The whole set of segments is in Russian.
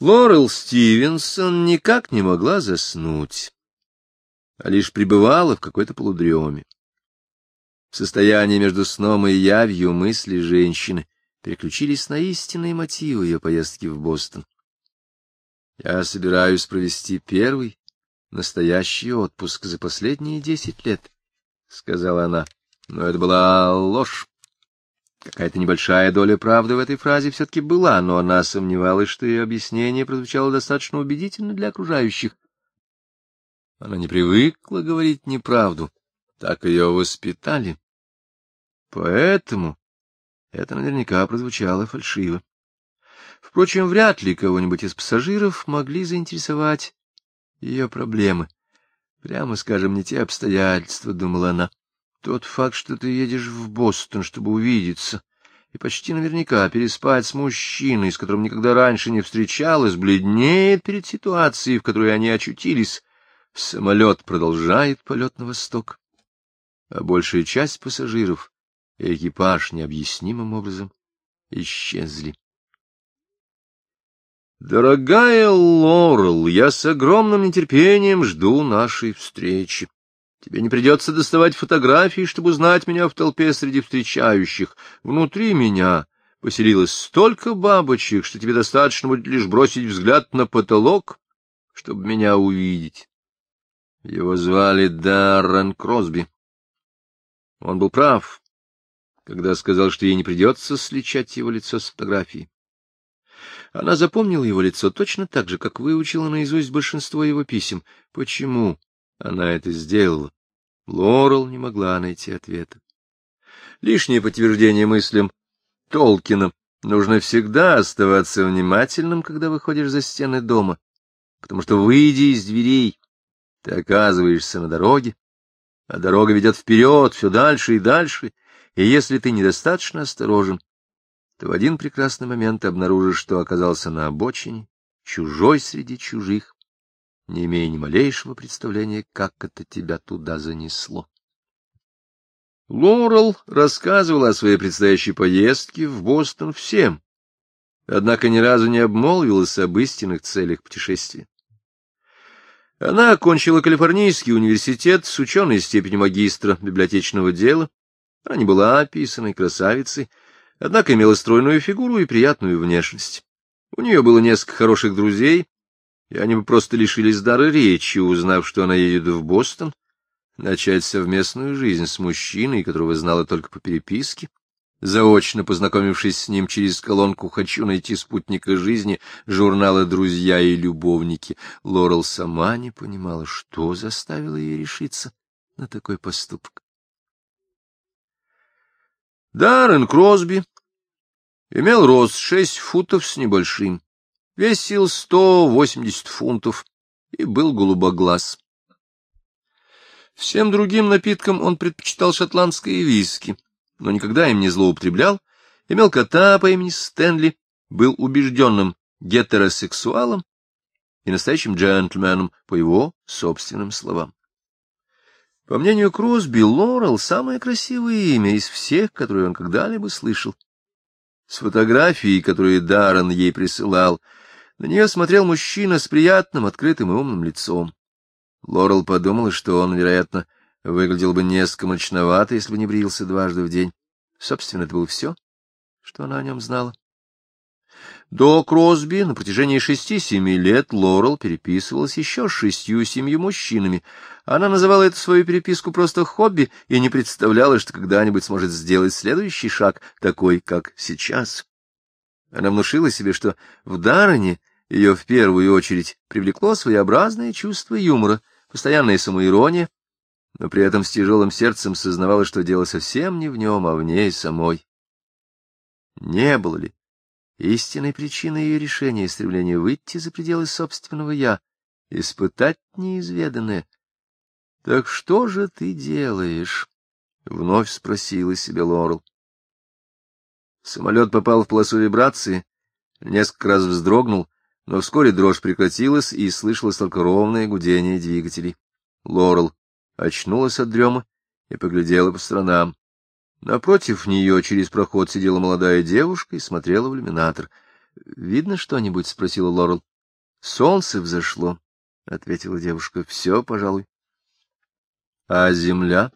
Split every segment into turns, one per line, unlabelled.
Лорел Стивенсон никак не могла заснуть, а лишь пребывала в какой-то полудреме. В состоянии между сном и явью мысли женщины переключились на истинные мотивы ее поездки в Бостон. Я собираюсь провести первый настоящий отпуск за последние десять лет, — сказала она. Но это была ложь. Какая-то небольшая доля правды в этой фразе все-таки была, но она сомневалась, что ее объяснение прозвучало достаточно убедительно для окружающих. Она не привыкла говорить неправду, так ее воспитали. Поэтому это наверняка прозвучало фальшиво. Впрочем, вряд ли кого-нибудь из пассажиров могли заинтересовать ее проблемы. Прямо скажем, не те обстоятельства, — думала она. Тот факт, что ты едешь в Бостон, чтобы увидеться, и почти наверняка переспать с мужчиной, с которым никогда раньше не встречалась, бледнеет перед ситуацией, в которой они очутились. Самолет продолжает полет на восток, а большая часть пассажиров и экипаж необъяснимым образом исчезли. Дорогая Лорел, я с огромным нетерпением жду нашей встречи. Тебе не придется доставать фотографии, чтобы узнать меня в толпе среди встречающих. Внутри меня поселилось столько бабочек, что тебе достаточно будет лишь бросить взгляд на потолок, чтобы меня увидеть. Его звали Даррен Кросби. Он был прав, когда сказал, что ей не придется сличать его лицо с фотографией. Она запомнила его лицо точно так же, как выучила наизусть большинство его писем. Почему? Она это сделала. Лорел не могла найти ответа. Лишнее подтверждение мыслям Толкина. Нужно всегда оставаться внимательным, когда выходишь за стены дома, потому что, выйдя из дверей, ты оказываешься на дороге, а дорога ведет вперед, все дальше и дальше, и если ты недостаточно осторожен, то в один прекрасный момент обнаружишь, что оказался на обочине, чужой среди чужих, не имея ни малейшего представления, как это тебя туда занесло. Лорел рассказывала о своей предстоящей поездке в Бостон всем, однако ни разу не обмолвилась об истинных целях путешествия. Она окончила Калифорнийский университет с ученой степенью магистра библиотечного дела. Она не была описанной красавицей, однако имела стройную фигуру и приятную внешность. У нее было несколько хороших друзей, и они бы просто лишились дара речи, узнав, что она едет в Бостон, начать совместную жизнь с мужчиной, которого знала только по переписке. Заочно познакомившись с ним через колонку «Хочу найти спутника жизни» журнала «Друзья и любовники», Лорел сама не понимала, что заставило ее решиться на такой поступок. Даррен Кросби имел рост шесть футов с небольшим весил сто восемьдесят фунтов и был голубоглаз. Всем другим напиткам он предпочитал шотландское виски, но никогда им не злоупотреблял, имел кота по имени Стэнли, был убежденным гетеросексуалом и настоящим джентльменом, по его собственным словам. По мнению Кросби, Лорел — самое красивое имя из всех, которые он когда-либо слышал. С фотографией, которые Даррен ей присылал, — на нее смотрел мужчина с приятным, открытым и умным лицом. Лорел подумала, что он, вероятно, выглядел бы несколько мрачновато, если бы не брился дважды в день. Собственно, это было все, что она о нем знала. До Кросби на протяжении шести-семи лет Лорел переписывалась еще с шестью-семью мужчинами. Она называла эту свою переписку просто хобби и не представляла, что когда-нибудь сможет сделать следующий шаг, такой, как сейчас. Она внушила себе, что в Даррене ее в первую очередь привлекло своеобразное чувство юмора, постоянная самоирония, но при этом с тяжелым сердцем сознавала, что дело совсем не в нем, а в ней самой. Не было ли истинной причиной ее решения и выйти за пределы собственного «я», испытать неизведанное? — Так что же ты делаешь? — вновь спросила себя Лорел. Самолет попал в полосу вибрации, несколько раз вздрогнул, но вскоре дрожь прекратилась, и слышалось только ровное гудение двигателей. Лорел очнулась от дрема и поглядела по сторонам. Напротив нее через проход сидела молодая девушка и смотрела в иллюминатор. — Видно что-нибудь? — спросила Лорел. — Солнце взошло, — ответила девушка. — Все, пожалуй. — А земля?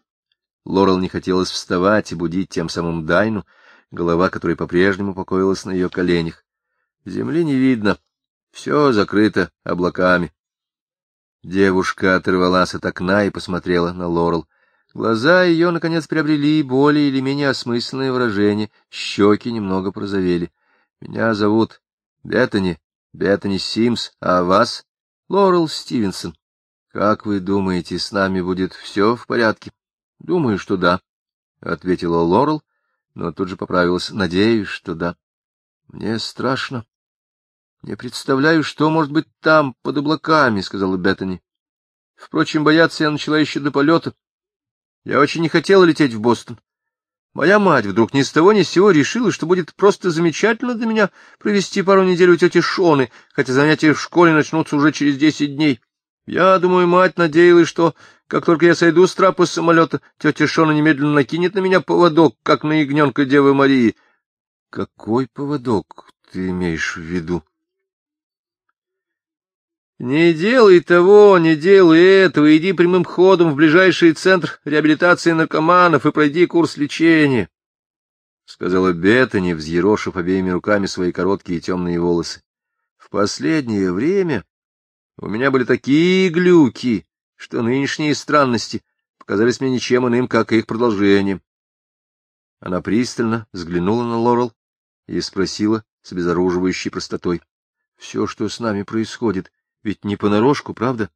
Лорел не хотелось вставать и будить тем самым Дайну, голова которой по-прежнему покоилась на ее коленях. Земли не видно, все закрыто облаками. Девушка оторвалась от окна и посмотрела на Лорел. Глаза ее, наконец, приобрели более или менее осмысленное выражение, щеки немного прозовели. — Меня зовут Беттани, Беттани Симс, а вас? — Лорел Стивенсон. — Как вы думаете, с нами будет все в порядке? — Думаю, что да, — ответила Лорел, но тут же поправилась. — Надеюсь, что да. — Мне страшно. — Не представляю, что может быть там, под облаками, — сказала Беттани. Впрочем, бояться я начала еще до полета. Я очень не хотела лететь в Бостон. Моя мать вдруг ни с того ни с сего решила, что будет просто замечательно для меня провести пару недель у тети Шоны, хотя занятия в школе начнутся уже через десять дней. Я думаю, мать надеялась, что, как только я сойду с трапа самолета, тетя Шона немедленно накинет на меня поводок, как на ягненка Девы Марии. — Какой поводок ты имеешь в виду? Не делай того, не делай этого, иди прямым ходом в ближайший центр реабилитации наркоманов и пройди курс лечения, — сказала Беттани, взъерошив обеими руками свои короткие темные волосы. В последнее время у меня были такие глюки, что нынешние странности показались мне ничем иным, как их продолжением. Она пристально взглянула на Лорел и спросила с обезоруживающей простотой. — Все, что с нами происходит, ведь не понарошку, правда?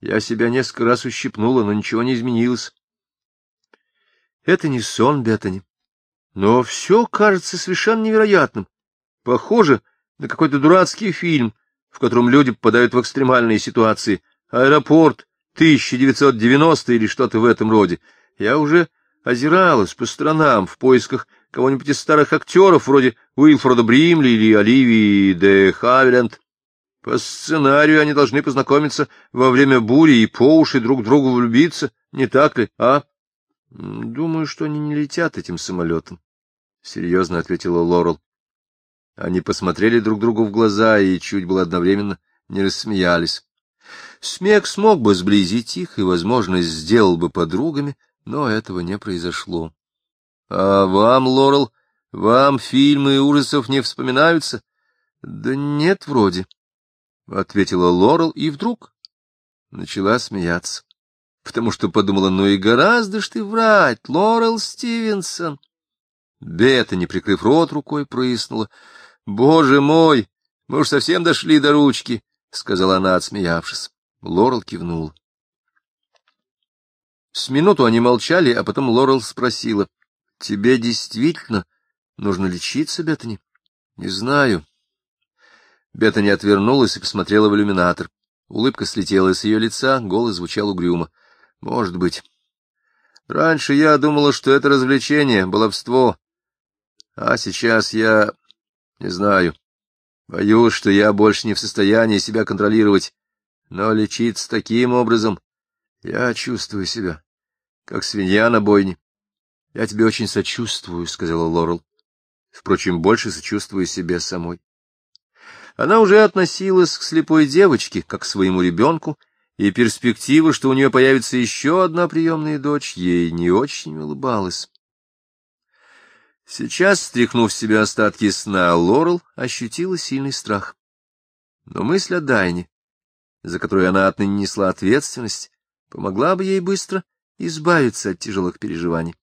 Я себя несколько раз ущипнула, но ничего не изменилось. Это не сон, Беттани. Но все кажется совершенно невероятным. Похоже на какой-то дурацкий фильм, в котором люди попадают в экстремальные ситуации. Аэропорт, 1990 или что-то в этом роде. Я уже озиралась по сторонам в поисках кого-нибудь из старых актеров, вроде Уилфреда Бримли или Оливии де Хаверленд. По сценарию они должны познакомиться во время бури и по уши друг другу влюбиться, не так ли, а? — Думаю, что они не летят этим самолетом, — серьезно ответила Лорел. Они посмотрели друг другу в глаза и чуть было одновременно не рассмеялись. Смех смог бы сблизить их и, возможно, сделал бы подругами, но этого не произошло. — А вам, Лорел, вам фильмы ужасов не вспоминаются? — Да нет, вроде. — ответила Лорел, и вдруг начала смеяться, потому что подумала, ну и гораздо ж ты врать, Лорел Стивенсон. Бета, не прикрыв рот рукой, прыснула. — Боже мой, мы уж совсем дошли до ручки, — сказала она, отсмеявшись. Лорел кивнул. С минуту они молчали, а потом Лорел спросила. — Тебе действительно нужно лечиться, Беттани? — Не знаю, Бета не отвернулась и посмотрела в иллюминатор. Улыбка слетела с ее лица, голос звучал угрюмо. — Может быть. Раньше я думала, что это развлечение, баловство. А сейчас я... не знаю. Боюсь, что я больше не в состоянии себя контролировать. Но лечиться таким образом... Я чувствую себя, как свинья на бойне. — Я тебе очень сочувствую, — сказала Лорел. Впрочем, больше сочувствую себе самой. Она уже относилась к слепой девочке, как к своему ребенку, и перспектива, что у нее появится еще одна приемная дочь, ей не очень улыбалась. Сейчас, стряхнув с себя остатки сна, Лорел ощутила сильный страх. Но мысль о Дайне, за которую она отныне несла ответственность, помогла бы ей быстро избавиться от тяжелых переживаний.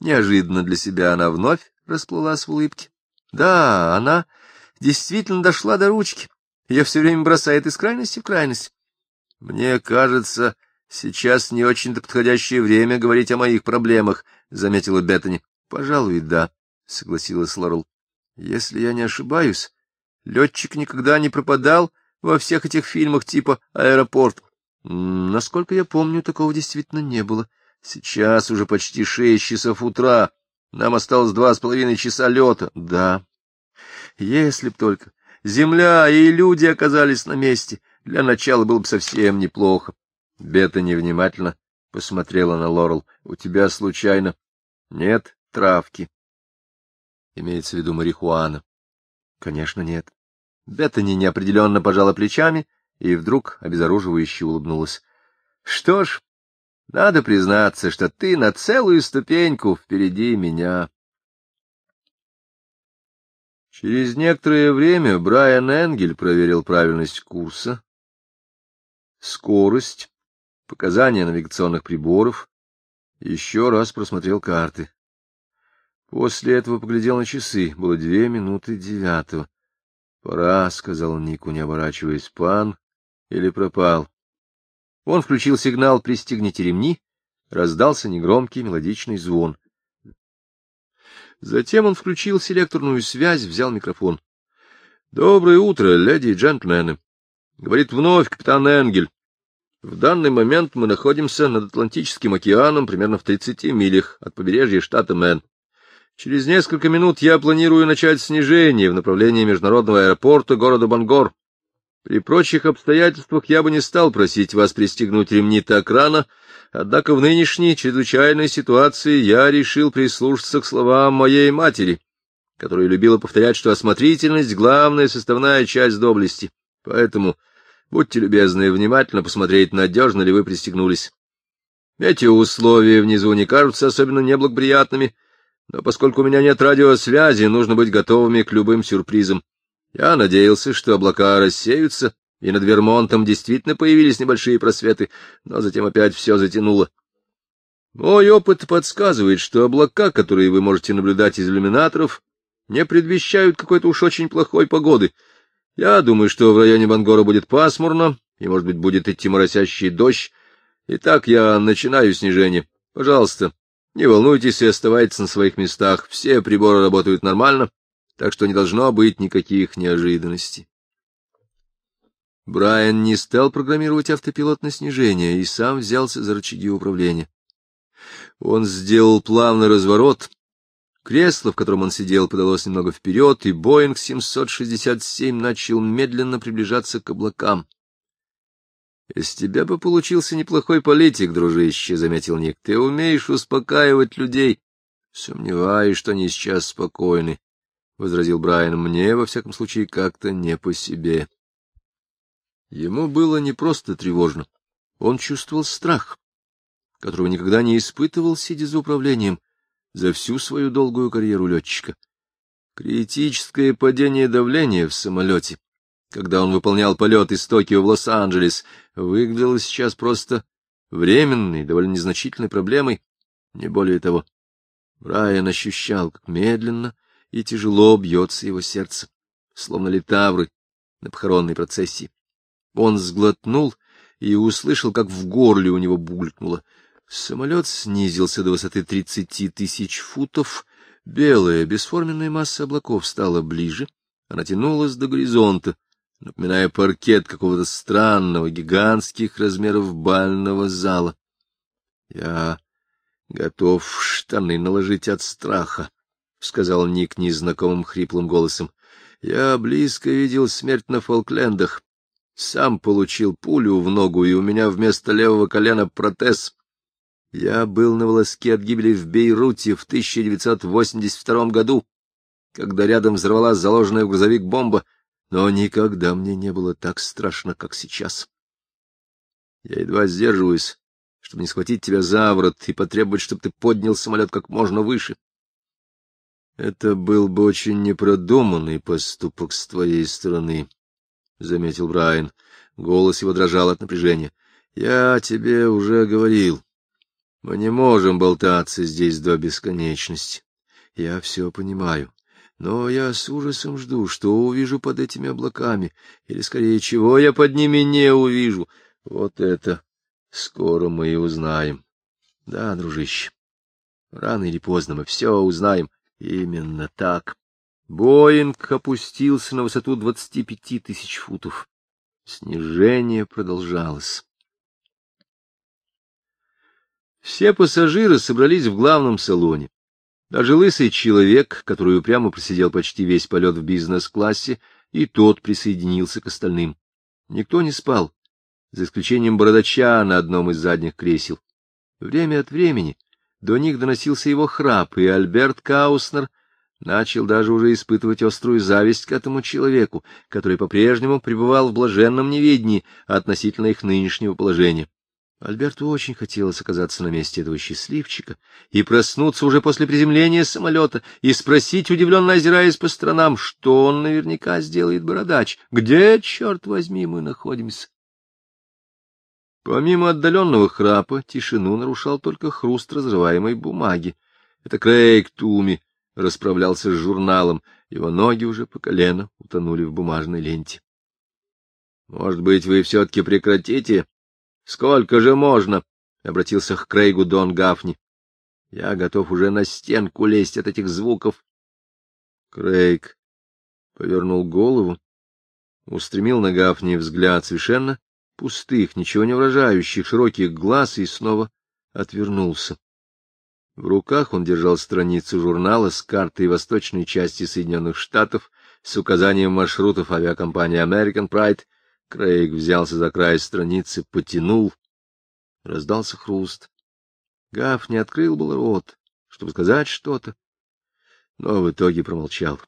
Неожиданно для себя она вновь расплылась в улыбке. Да, она действительно дошла до ручки. Ее все время бросает из крайности в крайность. Мне кажется, сейчас не очень-то подходящее время говорить о моих проблемах, — заметила Беттани. — Пожалуй, да, — согласилась Лорел. — Если я не ошибаюсь, летчик никогда не пропадал во всех этих фильмах типа «Аэропорт». Насколько я помню, такого действительно не было. Сейчас уже почти шесть часов утра. Нам осталось два с половиной часа лета. Да, если б только земля и люди оказались на месте, для начала было бы совсем неплохо. Бета невнимательно посмотрела на Лорел. — У тебя, случайно, нет травки? Имеется в виду марихуана. — Конечно, нет. Беттани неопределенно пожала плечами и вдруг обезоруживающе улыбнулась. — Что ж, надо признаться, что ты на целую ступеньку впереди меня. Через некоторое время Брайан Энгель проверил правильность курса, скорость, показания навигационных приборов, еще раз просмотрел карты. После этого поглядел на часы. Было две минуты девятого. — Пора, — сказал Нику, не оборачиваясь, — пан или пропал. Он включил сигнал «Пристегните ремни», раздался негромкий мелодичный звон. Затем он включил селекторную связь, взял микрофон. — Доброе утро, леди и джентльмены. Говорит вновь капитан Энгель. В данный момент мы находимся над Атлантическим океаном, примерно в 30 милях от побережья штата Мэн. Через несколько минут я планирую начать снижение в направлении международного аэропорта города Бангор. При прочих обстоятельствах я бы не стал просить вас пристегнуть ремни так рано, однако в нынешней чрезвычайной ситуации я решил прислушаться к словам моей матери, которая любила повторять, что осмотрительность — главная составная часть доблести. Поэтому будьте любезны внимательно посмотреть, надежно ли вы пристегнулись. Эти условия внизу не кажутся особенно неблагоприятными, но поскольку у меня нет радиосвязи, нужно быть готовыми к любым сюрпризам. Я надеялся, что облака рассеются, и над Вермонтом действительно появились небольшие просветы, но затем опять все затянуло. Мой опыт подсказывает, что облака, которые вы можете наблюдать из иллюминаторов, не предвещают какой-то уж очень плохой погоды. Я думаю, что в районе Бангора будет пасмурно, и, может быть, будет идти моросящий дождь. Итак, я начинаю снижение. Пожалуйста, не волнуйтесь и оставайтесь на своих местах. Все приборы работают нормально, так что не должно быть никаких неожиданностей. Брайан не стал программировать автопилот на снижение и сам взялся за рычаги управления. Он сделал плавный разворот. Кресло, в котором он сидел, подалось немного вперед, и Боинг 767 начал медленно приближаться к облакам. — Из тебя бы получился неплохой политик, дружище, — заметил Ник. — Ты умеешь успокаивать людей. — Сомневаюсь, что они сейчас спокойны, — возразил Брайан. — Мне, во всяком случае, как-то не по себе. Ему было не просто тревожно. Он чувствовал страх, которого никогда не испытывал, сидя за управлением, за всю свою долгую карьеру летчика. Критическое падение давления в самолете когда он выполнял полет из Токио в Лос-Анджелес, выглядело сейчас просто временной, довольно незначительной проблемой, не более того. Брайан ощущал, как медленно и тяжело бьется его сердце, словно литавры на похоронной процессии. Он сглотнул и услышал, как в горле у него булькнуло. Самолет снизился до высоты тридцати тысяч футов, белая бесформенная масса облаков стала ближе, она тянулась до горизонта, напоминая паркет какого-то странного, гигантских размеров бального зала. Я готов штаны наложить от страха, — сказал Ник незнакомым хриплым голосом. Я близко видел смерть на Фолклендах. Сам получил пулю в ногу, и у меня вместо левого колена протез. Я был на волоске от гибели в Бейруте в 1982 году, когда рядом взорвалась заложенная в грузовик бомба, но никогда мне не было так страшно, как сейчас. Я едва сдерживаюсь, чтобы не схватить тебя за ворот и потребовать, чтобы ты поднял самолет как можно выше. Это был бы очень непродуманный поступок с твоей стороны, — заметил Брайан. Голос его дрожал от напряжения. — Я тебе уже говорил. Мы не можем болтаться здесь до бесконечности. Я все понимаю. Но я с ужасом жду, что увижу под этими облаками, или, скорее, чего я под ними не увижу. Вот это скоро мы и узнаем. Да, дружище, рано или поздно мы все узнаем. Именно так. Боинг опустился на высоту двадцати пяти тысяч футов. Снижение продолжалось. Все пассажиры собрались в главном салоне. Даже лысый человек, который упрямо просидел почти весь полет в бизнес-классе, и тот присоединился к остальным. Никто не спал, за исключением бородача на одном из задних кресел. Время от времени до них доносился его храп, и Альберт Кауснер начал даже уже испытывать острую зависть к этому человеку, который по-прежнему пребывал в блаженном неведении относительно их нынешнего положения. Альберту очень хотелось оказаться на месте этого счастливчика и проснуться уже после приземления самолета и спросить, удивленно озираясь по сторонам, что он наверняка сделает бородач. Где, черт возьми, мы находимся? Помимо отдаленного храпа, тишину нарушал только хруст разрываемой бумаги. Это Крейг Туми расправлялся с журналом, его ноги уже по колено утонули в бумажной ленте. — Может быть, вы все-таки прекратите? Сколько же можно? — обратился к Крейгу Дон Гафни. — Я готов уже на стенку лезть от этих звуков. Крейг повернул голову, устремил на Гафни взгляд совершенно пустых, ничего не выражающих, широких глаз и снова отвернулся. В руках он держал страницу журнала с картой восточной части Соединенных Штатов с указанием маршрутов авиакомпании American Pride. Крейг взялся за край страницы, потянул. Раздался хруст. Гаф не открыл был рот, чтобы сказать что-то, но в итоге промолчал.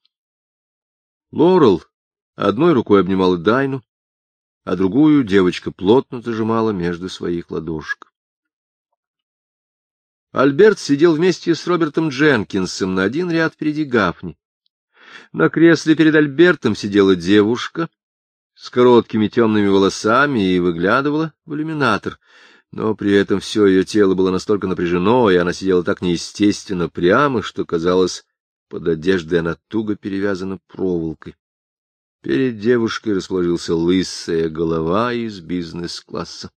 Лорел одной рукой обнимала Дайну, а другую девочка плотно зажимала между своих ладошек. Альберт сидел вместе с Робертом Дженкинсом на один ряд впереди Гафни. На кресле перед Альбертом сидела девушка с короткими темными волосами и выглядывала в иллюминатор, но при этом все ее тело было настолько напряжено, и она сидела так неестественно прямо, что, казалось, под одеждой она туго перевязана проволокой. Перед девушкой расположился лысая голова из бизнес-класса.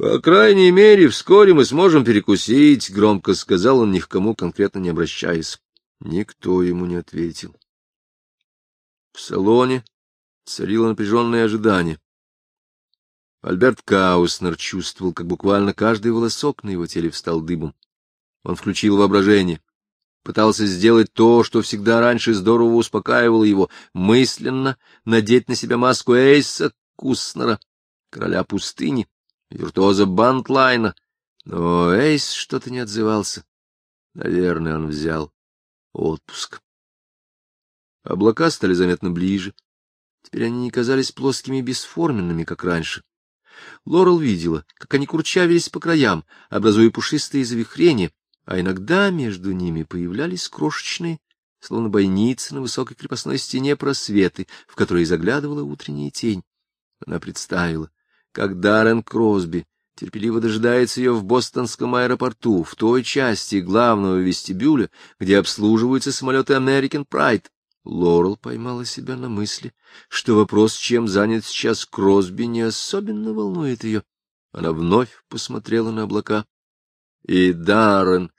По крайней мере, вскоре мы сможем перекусить, — громко сказал он, ни к кому конкретно не обращаясь. Никто ему не ответил. В салоне царило напряженное ожидание. Альберт Кауснер чувствовал, как буквально каждый волосок на его теле встал дыбом. Он включил воображение, пытался сделать то, что всегда раньше здорово успокаивало его, мысленно надеть на себя маску Эйса Куснера, короля пустыни, виртуоза Бантлайна, но Эйс что-то не отзывался. Наверное, он взял отпуск. Облака стали заметно ближе. Теперь они не казались плоскими и бесформенными, как раньше. Лорел видела, как они курчавились по краям, образуя пушистые завихрения, а иногда между ними появлялись крошечные, словно бойницы на высокой крепостной стене просветы, в которые заглядывала утренняя тень. Она представила, как Даррен Кросби терпеливо дожидается ее в бостонском аэропорту, в той части главного вестибюля, где обслуживаются самолеты American Pride. Лорел поймала себя на мысли, что вопрос, чем занят сейчас Кросби, не особенно волнует ее. Она вновь посмотрела на облака. И Даррен,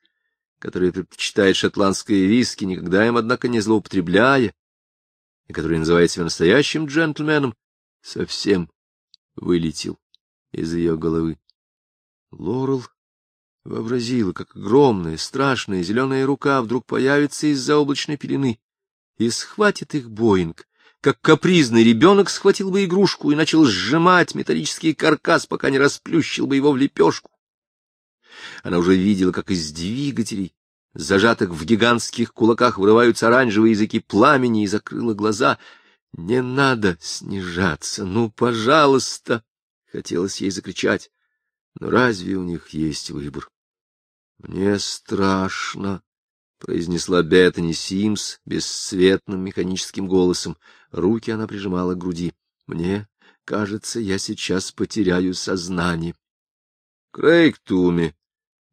который предпочитает шотландское виски, никогда им, однако, не злоупотребляя, и который называет себя настоящим джентльменом, совсем вылетел из ее головы. Лорел вообразила, как огромная, страшная зеленая рука вдруг появится из-за облачной пелены и схватит их Боинг, как капризный ребенок схватил бы игрушку и начал сжимать металлический каркас, пока не расплющил бы его в лепешку. Она уже видела, как из двигателей, зажатых в гигантских кулаках, вырываются оранжевые языки пламени, и закрыла глаза — не надо снижаться, ну, пожалуйста! Хотелось ей закричать. Но разве у них есть выбор? Мне страшно, произнесла Беттани Симс бесцветным механическим голосом. Руки она прижимала к груди. Мне кажется, я сейчас потеряю сознание. Крейг Туми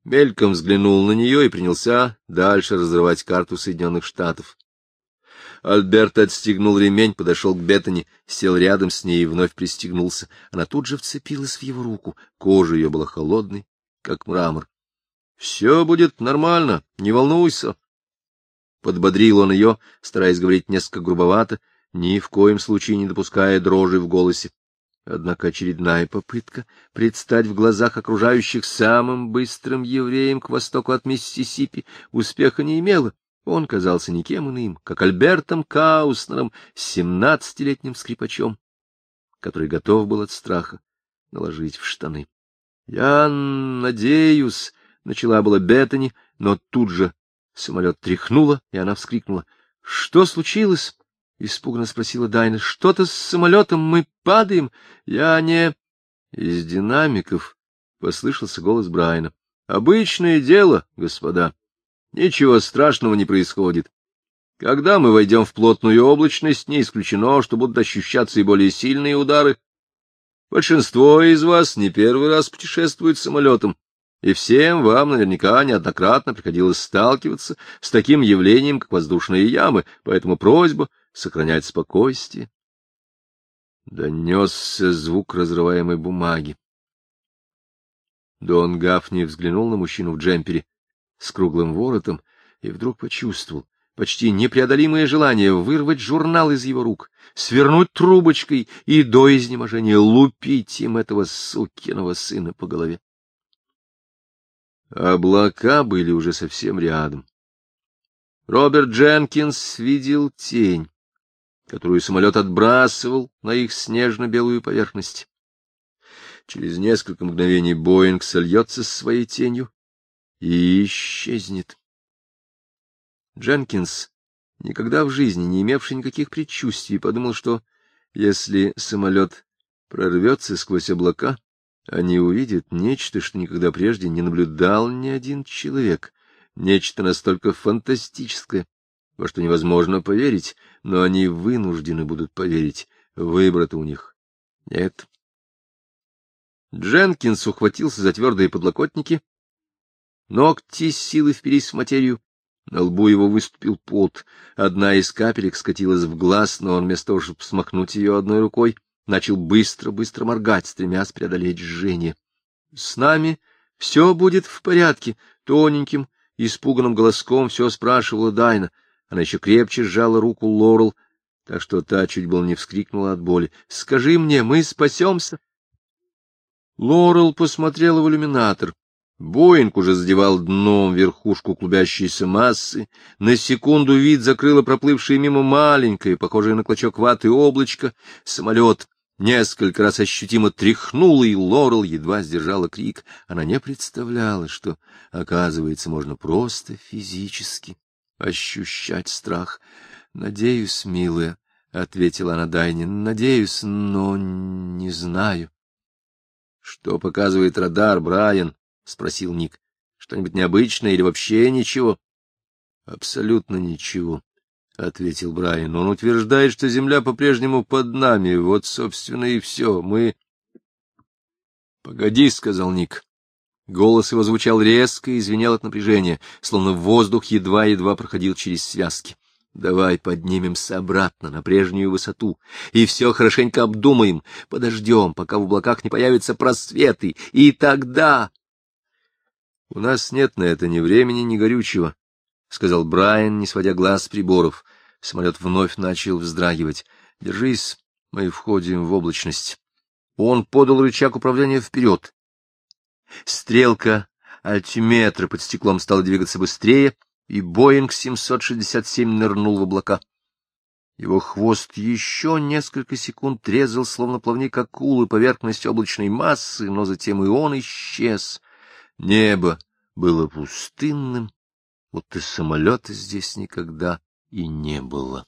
мельком взглянул на нее и принялся дальше разрывать карту Соединенных Штатов. Альберт отстегнул ремень, подошел к Беттани, сел рядом с ней и вновь пристегнулся. Она тут же вцепилась в его руку. Кожа ее была холодной, как мрамор. — Все будет нормально, не волнуйся. Подбодрил он ее, стараясь говорить несколько грубовато, ни в коем случае не допуская дрожи в голосе. Однако очередная попытка предстать в глазах окружающих самым быстрым евреем к востоку от Миссисипи успеха не имела. Он казался никем иным, как Альбертом Кауснером, семнадцатилетним скрипачом, который готов был от страха наложить в штаны. — Я надеюсь, — начала была Беттани, но тут же Самолет тряхнуло, и она вскрикнула. — Что случилось? — испуганно спросила Дайна. — Что-то с самолетом, мы падаем. Я не... Из динамиков послышался голос Брайана. — Обычное дело, господа. Ничего страшного не происходит. Когда мы войдем в плотную облачность, не исключено, что будут ощущаться и более сильные удары. Большинство из вас не первый раз путешествует самолетом, и всем вам наверняка неоднократно приходилось сталкиваться с таким явлением, как воздушные ямы, поэтому просьба сохранять спокойствие. Донесся звук разрываемой бумаги. Дон Гафни взглянул на мужчину в джемпере с круглым воротом и вдруг почувствовал почти непреодолимое желание вырвать журнал из его рук, свернуть трубочкой и до изнеможения лупить им этого сукиного сына по голове. Облака были уже совсем рядом. Роберт Дженкинс видел тень, которую самолет отбрасывал на их снежно-белую поверхность. Через несколько мгновений Боинг сольется с своей тенью и исчезнет. Дженкинс, никогда в жизни не имевший никаких предчувствий, подумал, что если самолет прорвется сквозь облака, они увидят нечто, что никогда прежде не наблюдал ни один человек, нечто настолько фантастическое, во что невозможно поверить, но они вынуждены будут поверить, выбора-то у них нет. Дженкинс ухватился за твердые подлокотники, ногти с силой впились в материю, на лбу его выступил пот, одна из капелек скатилась в глаз, но он вместо того, чтобы смахнуть ее одной рукой, начал быстро-быстро моргать, стремясь преодолеть жжение. — С нами все будет в порядке, — тоненьким, испуганным голоском все спрашивала Дайна. Она еще крепче сжала руку Лорел, так что та чуть было не вскрикнула от боли. — Скажи мне, мы спасемся? Лорел посмотрела в иллюминатор. Боинг уже задевал дном верхушку клубящейся массы. На секунду вид закрыло проплывшее мимо маленькое, похожее на клочок ваты облачко. Самолет несколько раз ощутимо тряхнуло, и Лорел едва сдержала крик. Она не представляла, что, оказывается, можно просто физически ощущать страх. — Надеюсь, милая, — ответила она Дайне, — надеюсь, но не знаю. — Что показывает радар, Брайан? — спросил Ник. — Что-нибудь необычное или вообще ничего? — Абсолютно ничего, — ответил Брайан. — Он утверждает, что Земля по-прежнему под нами. Вот, собственно, и все. Мы... — Погоди, — сказал Ник. Голос его звучал резко и звенел от напряжения, словно воздух едва-едва проходил через связки. Давай поднимемся обратно на прежнюю высоту и все хорошенько обдумаем, подождем, пока в облаках не появятся просветы, и тогда... — У нас нет на это ни времени, ни горючего, — сказал Брайан, не сводя глаз с приборов. Самолет вновь начал вздрагивать. — Держись, мы входим в облачность. Он подал рычаг управления вперед. Стрелка альтиметра под стеклом стала двигаться быстрее, и Боинг 767 нырнул в облака. Его хвост еще несколько секунд резал, словно плавник акулы, поверхность облачной массы, но затем и он исчез. Небо было пустынным, будто самолета здесь никогда и не было.